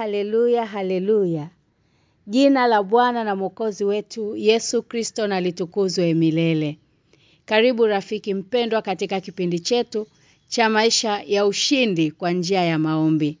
Haleluya, haleluya. Jina la Bwana na Mwokozi wetu Yesu Kristo na litukuzwe milele. Karibu rafiki mpendwa katika kipindi chetu cha maisha ya ushindi kwa njia ya maombi.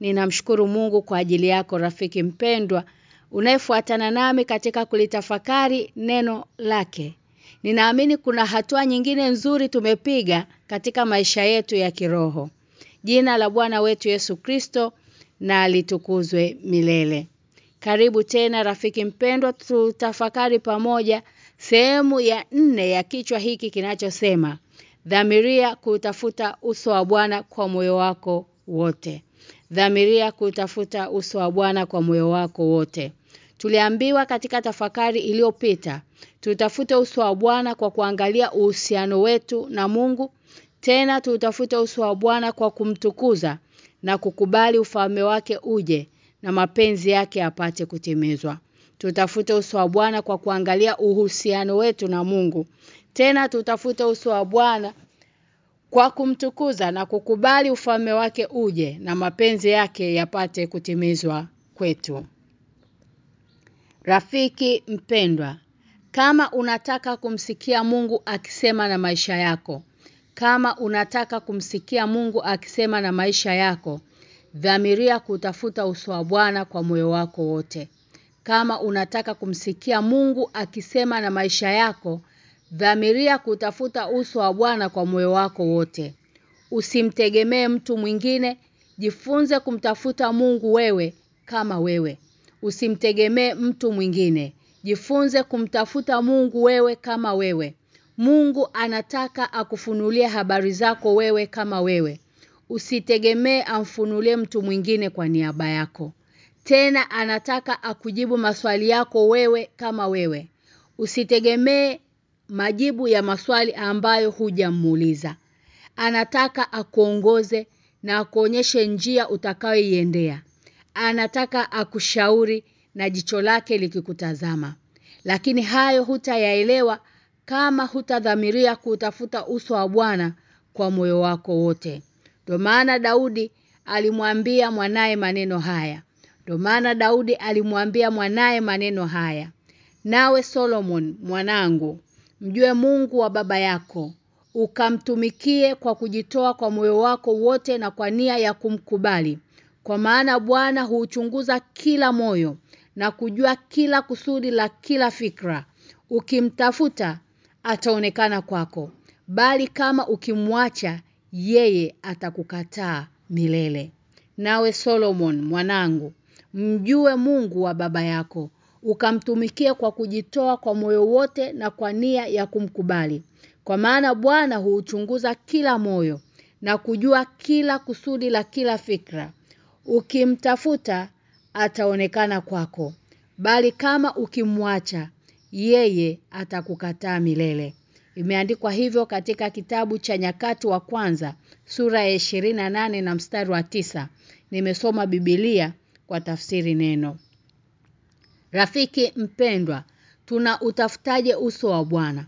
Ninamshukuru Mungu kwa ajili yako rafiki mpendwa unayefuatana nami katika kulitafakari neno lake. Ninaamini kuna hatua nyingine nzuri tumepiga katika maisha yetu ya kiroho. Jina la Bwana wetu Yesu Kristo na litukuzwe milele. Karibu tena rafiki mpendwa tutafakari pamoja sehemu ya nne ya kichwa hiki kinachosema dhamiria kutafuta uso wa Bwana kwa moyo wako wote. Dhamiria kutafuta uso wa Bwana kwa moyo wako wote. Tuliambiwa katika tafakari iliyopita tutafute uso wa Bwana kwa kuangalia uhusiano wetu na Mungu tena tutafute uso wa Bwana kwa kumtukuza na kukubali ufalme wake uje na mapenzi yake apate kutimizwa. Tutafute uso wa Bwana kwa kuangalia uhusiano wetu na Mungu. Tena tutafute uso wa Bwana kwa kumtukuza na kukubali ufalme wake uje na mapenzi yake yapate kutimizwa kwetu. Rafiki mpendwa, kama unataka kumsikia Mungu akisema na maisha yako, kama unataka kumsikia Mungu akisema na maisha yako, dhamiria kutafuta uso wa Bwana kwa moyo wako wote. Kama unataka kumsikia Mungu akisema na maisha yako, dhamiria kutafuta uso wa Bwana kwa moyo wako wote. Usimtegemee mtu mwingine, jifunze kumtafuta Mungu wewe kama wewe. Usimtegemee mtu mwingine. Jifunze kumtafuta Mungu wewe kama wewe. Mungu anataka akufunulie habari zako wewe kama wewe. Usitegemee amfunulie mtu mwingine kwa niaba yako. Tena anataka akujibu maswali yako wewe kama wewe. Usitegemee majibu ya maswali ambayo hujamuuliza. Anataka akuongoze na akuonyeshe njia utakayoiendea. Anataka akushauri na jicho lake likikutazama. Lakini hayo hutayaelewa kama hutadhamiria kutafuta uso wa Bwana kwa moyo wako wote. Ndio maana Daudi alimwambia mwanaye maneno haya. Ndio maana Daudi alimwambia mwanaye maneno haya. Nawe Solomon mwanangu, mjue Mungu wa baba yako, ukamtumikie kwa kujitoa kwa moyo wako wote na kwa nia ya kumkubali. Kwa maana Bwana huuchunguza kila moyo na kujua kila kusudi la kila fikra. Ukimtafuta ataonekana kwako, bali kama ukimwacha yeye atakukataa milele. Nawe Solomon mwanangu, mjue Mungu wa baba yako, ukamtumikia kwa kujitoa kwa moyo wote na kwa nia ya kumkubali. Kwa maana Bwana huuchunguza kila moyo na kujua kila kusudi la kila fikra. Ukimtafuta ataonekana kwako. Bali kama ukimwacha yeye atakukataa milele. Imeandikwa hivyo katika kitabu cha nyakati wa kwanza sura ya 28 na mstari wa tisa Nimesoma Biblia kwa tafsiri neno. Rafiki mpendwa, tuna utafutaje uso wa Bwana?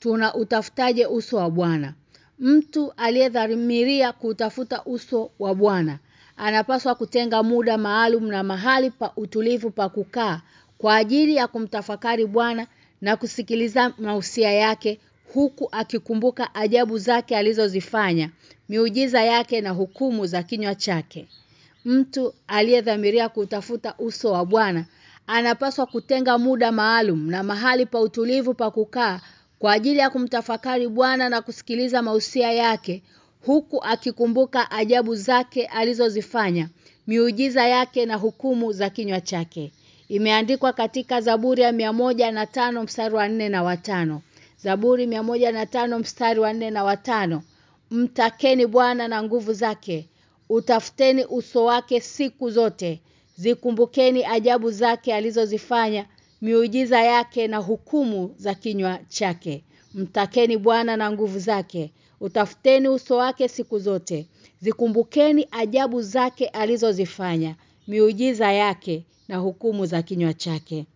Tuna utafutaje uso wa Bwana? Mtu aliyedhamiria kutafuta uso wa Bwana anapaswa kutenga muda maalum na mahali pa utulivu pa kukaa kwa ajili ya kumtafakari Bwana na kusikiliza mausia yake huku akikumbuka ajabu zake alizozifanya, miujiza yake na hukumu za kinywa chake. Mtu aliyedhamiria kutafuta uso wa Bwana anapaswa kutenga muda maalum na mahali pa utulivu pa kukaa kwa ajili ya kumtafakari Bwana na kusikiliza mausia yake huku akikumbuka ajabu zake alizozifanya, miujiza yake na hukumu za kinywa chake. Imeandikwa katika Zaburi ya na tano mstari wa nne na watano. Zaburi na tano mstari wa nne na watano. Mtakeni Bwana na nguvu zake. Utafuteni uso wake siku zote. Zikumbukeni ajabu zake alizozifanya, miujiza yake na hukumu za kinywa chake. Mtakeni Bwana na nguvu zake. Utafuteni uso wake siku zote. Zikumbukeni ajabu zake alizozifanya, miujiza yake na hukumu za kinywa chake.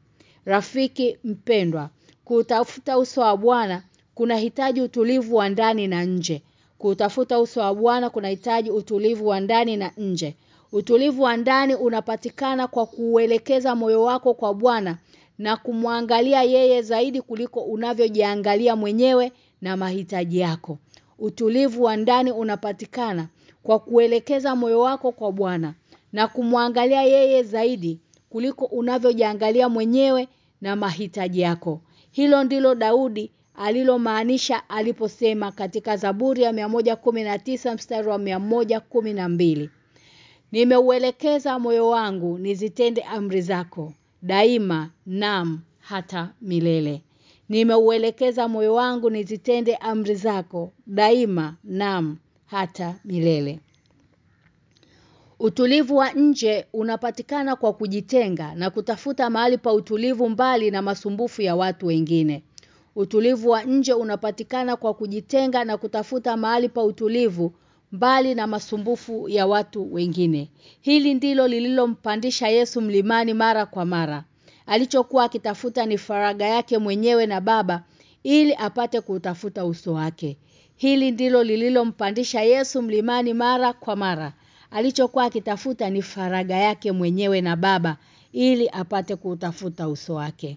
Rafiki mpendwa, kutafuta uso wa Bwana kunahitaji utulivu wa ndani na nje. Kutafuta uso wa Bwana kunahitaji utulivu wa ndani na nje. Utulivu wa ndani unapatikana kwa kuuelekeza moyo wako kwa Bwana na kumwangalia yeye zaidi kuliko unavyojiangalia mwenyewe na mahitaji yako. Utulivu wa ndani unapatikana kwa kuelekeza moyo wako kwa Bwana na kumwangalia yeye zaidi kuliko unavyojiangalia mwenyewe na mahitaji yako. Hilo ndilo Daudi alilomaanisha aliposema katika Zaburi ya 119 mstari wa 112. Nimeuelekeza moyo wangu nizitende amri zako daima nam hata milele. Nimeuelekeza moyo wangu nizitende amri zako daima nam hata milele. Utulivu wa nje unapatikana kwa kujitenga na kutafuta mahali pa utulivu mbali na masumbufu ya watu wengine. Utulivu wa nje unapatikana kwa kujitenga na kutafuta mahali pa utulivu mbali na masumbufu ya watu wengine. Hili ndilo lililompandisha Yesu mlimani mara kwa mara. Alichokuwa akitafuta ni faraga yake mwenyewe na baba ili apate kutafuta uso wake. Hili ndilo lililompandisha Yesu mlimani mara kwa mara. Alichokuwa akitafuta ni faraga yake mwenyewe na baba ili apate kutafuta uso wake.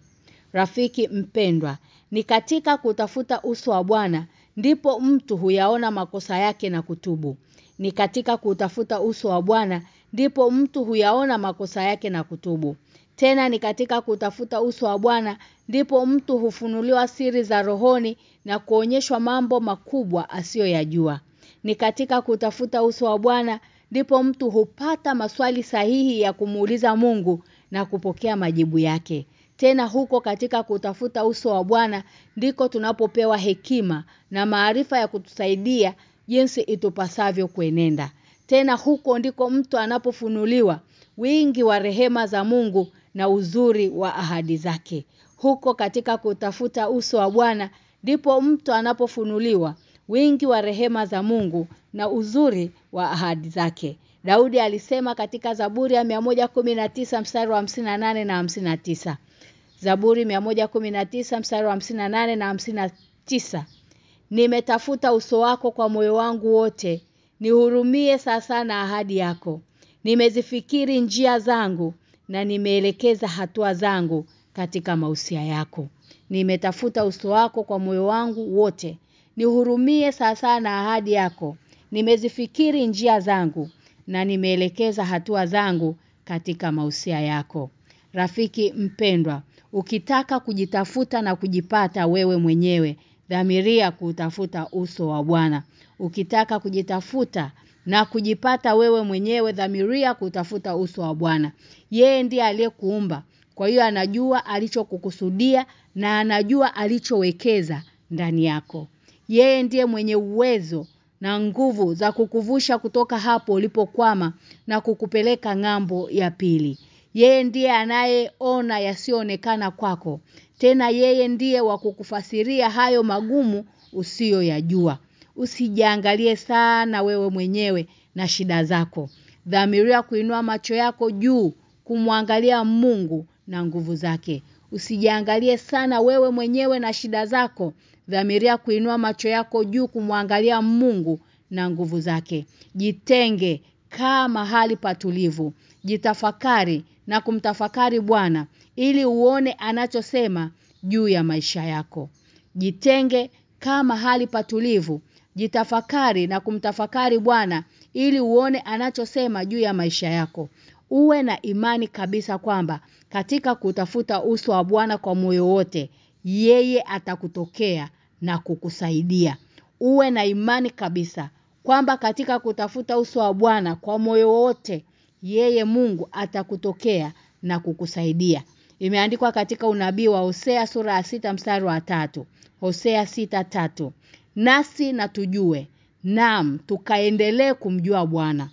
Rafiki mpendwa, ni katika kutafuta uso wa Bwana ndipo mtu huyaona makosa yake na kutubu. Ni katika kutafuta uso wa Bwana ndipo mtu huyaona makosa yake na kutubu. Tena ni katika kutafuta uso wa Bwana ndipo mtu hufunuliwa siri za rohoni na kuonyeshwa mambo makubwa asiyoyajua. Ni katika kutafuta uso wa Bwana ndipo mtu hupata maswali sahihi ya kumuuliza Mungu na kupokea majibu yake. Tena huko katika kutafuta uso wa Bwana ndiko tunapopewa hekima na maarifa ya kutusaidia jinsi itupasavyo kuenenda. Tena huko ndiko mtu anapofunuliwa wingi wa rehema za Mungu na uzuri wa ahadi zake. Huko katika kutafuta uso wa Bwana ndipo mtu anapofunuliwa wingi wa rehema za Mungu na uzuri wa ahadi zake. Daudi alisema katika Zaburi ya 119 mstari wa 58 na 59. Zaburi 119 mstari wa 58 na 59. Nimetafuta uso wako kwa moyo wangu wote, nihurumie sasa na ahadi yako. Nimezifikiri njia zangu na nimeelekeza hatua zangu katika mausia yako. Nimetafuta uso wako kwa moyo wangu wote. Nihurumie sasa na ahadi yako. Nimezifikiri njia zangu na nimeelekeza hatua zangu katika mausia yako. Rafiki mpendwa, ukitaka kujitafuta na kujipata wewe mwenyewe, dhamiria kutafuta uso wa Bwana. Ukitaka kujitafuta na kujipata wewe mwenyewe dhamiria kutafuta uso wa Bwana. Yeye ndiye aliyekuumba. Kwa hiyo anajua alichokukusudia na anajua alichowekeza ndani yako. Yeye ndiye mwenye uwezo na nguvu za kukuvusha kutoka hapo ulipokwama na kukupeleka ng'ambo ya pili. Yeye ndiye anayeona yasionekana kwako. Tena yeye ndiye wa kukufasiria hayo magumu usiyoyajua. Usijiangalie sana wewe mwenyewe na shida zako. Dhamiria kuinua macho yako juu kumwangalia Mungu na nguvu zake. Usijiangalie sana wewe mwenyewe na shida zako. Dhamiria kuinua macho yako juu kumwangalia Mungu na nguvu zake. Jitenge kama mahali patulivu. Jitafakari na kumtafakari Bwana ili uone anachosema juu ya maisha yako. Jitenge kama mahali patulivu. Jitafakari na kumtafakari Bwana ili uone anachosema juu ya maisha yako. Uwe na imani kabisa kwamba katika kutafuta uso wa Bwana kwa moyo wote, yeye atakutokea na kukusaidia. Uwe na imani kabisa kwamba katika kutafuta uso wa Bwana kwa moyo wote, yeye Mungu atakutokea na kukusaidia. Imeandikwa katika unabii wa Hosea sura ya sita mstari wa tatu Hosea sita tatu Nasi na tujue, naam tukaendelee kumjua Bwana.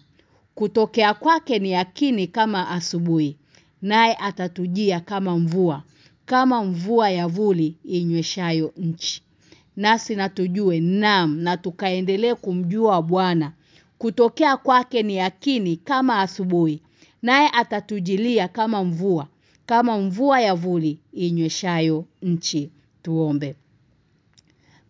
Kutokea kwake ni yakini kama asubuhi, naye atatujia kama mvua, kama mvua ya vuli inyweshayo nchi. Nasi na tujue, naam na tukaendelee kumjua Bwana. Kutokea kwake ni yakini kama asubuhi, naye atatujilia kama mvua, kama mvua ya vuli inyweshayo nchi. Tuombe.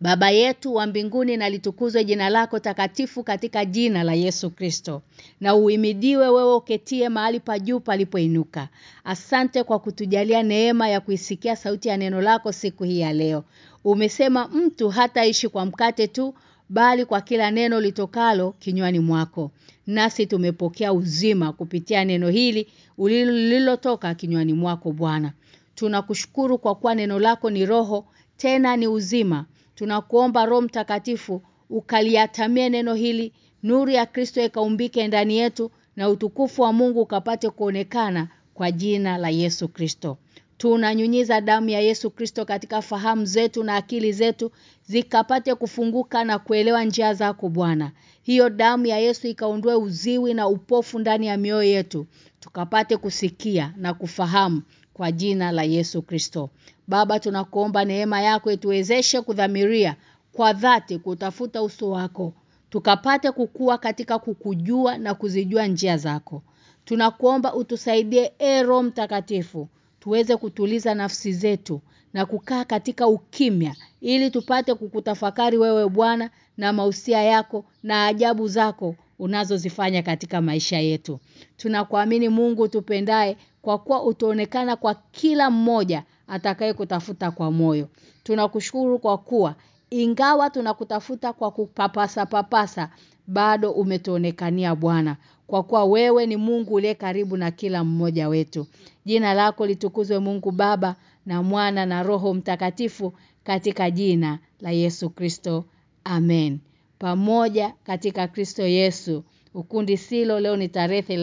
Baba yetu wa mbinguni na litukuzwe jina lako takatifu katika jina la Yesu Kristo. Na uhimidiwe wewe uketie mahali pa juu palipoinuka. Asante kwa kutujalia neema ya kuisikia sauti ya neno lako siku hii ya leo. Umesema mtu hataishi kwa mkate tu bali kwa kila neno litokalo kinywani mwako. Nasi tumepokea uzima kupitia neno hili ulilotoka kinywani mwako Bwana. Tunakushukuru kwa kuwa neno lako ni roho tena ni uzima. Tunakuomba Roho Mtakatifu ukaliatamie neno hili, nuru ya Kristo ikaumbike ndani yetu na utukufu wa Mungu ukapate kuonekana kwa jina la Yesu Kristo. Tunanyunyiza damu ya Yesu Kristo katika fahamu zetu na akili zetu zikapate kufunguka na kuelewa njia zako Bwana. Hiyo damu ya Yesu ikaondoe uziwi na upofu ndani ya mioyo yetu. Tukapate kusikia na kufahamu kwa jina la Yesu Kristo. Baba tunakuomba neema yako ituwezeshe kudhamiria kwa dhati kutafuta uso wako. Tukapate kukua katika kukujua na kuzijua njia zako. Tunakuomba utusaidie e Roho Mtakatifu tuweze kutuliza nafsi zetu na kukaa katika ukimya ili tupate kukutafakari wewe Bwana na mausia yako na ajabu zako unazozifanya katika maisha yetu. Tunakuamini Mungu tupendaye kwa kuwa utaonekana kwa kila mmoja atakaye kutafuta kwa moyo. Tunakushukuru kwa kuwa ingawa tunakutafuta kwa kupapasa papasa bado umetuonekania Bwana kwa kuwa wewe ni Mungu uliye karibu na kila mmoja wetu. Jina lako litukuzwe Mungu Baba na Mwana na Roho Mtakatifu katika jina la Yesu Kristo. Amen. Pamoja katika Kristo Yesu. Ukundi silo leo ni tarehe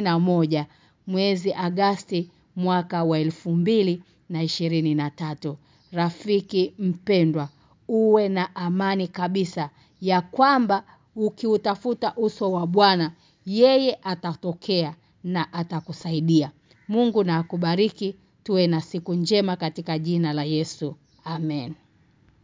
na moja mwezi Agasti mwaka wa elfu mbili na ishirini na tatu. Rafiki mpendwa uwe na amani kabisa ya kwamba ukiutafuta uso wa Bwana yeye atatokea na atakusaidia. Mungu na akubariki tuwe na siku njema katika jina la Yesu. Amen.